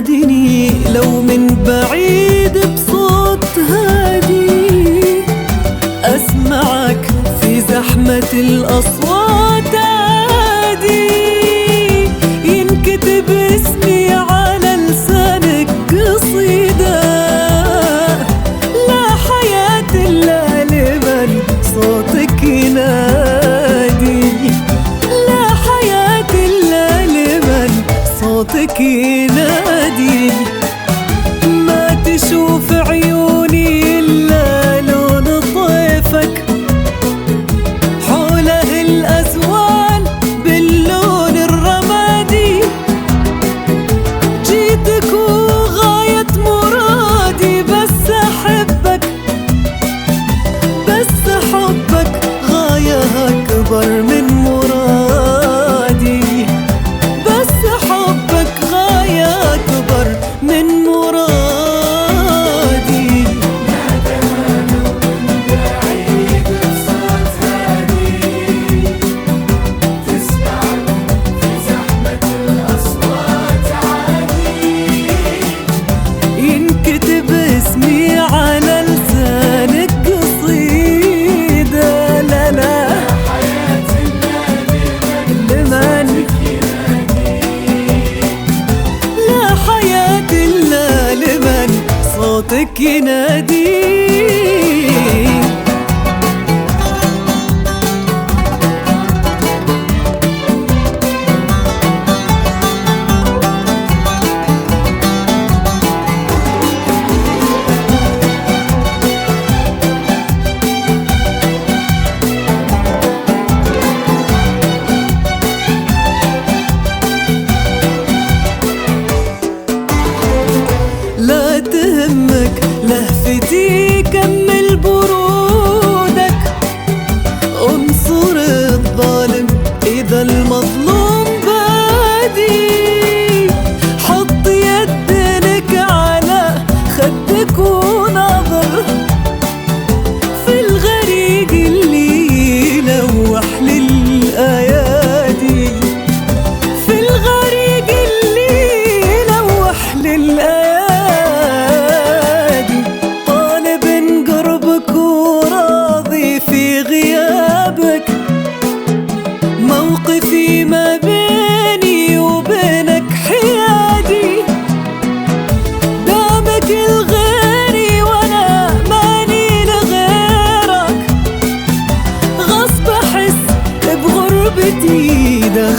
ناديني لو من بعيد. حبك ينادي تهم بدي كمل برودك. انصر الظالم إذا المظلوم بادي. حط يدك على خدك ونظر.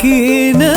kina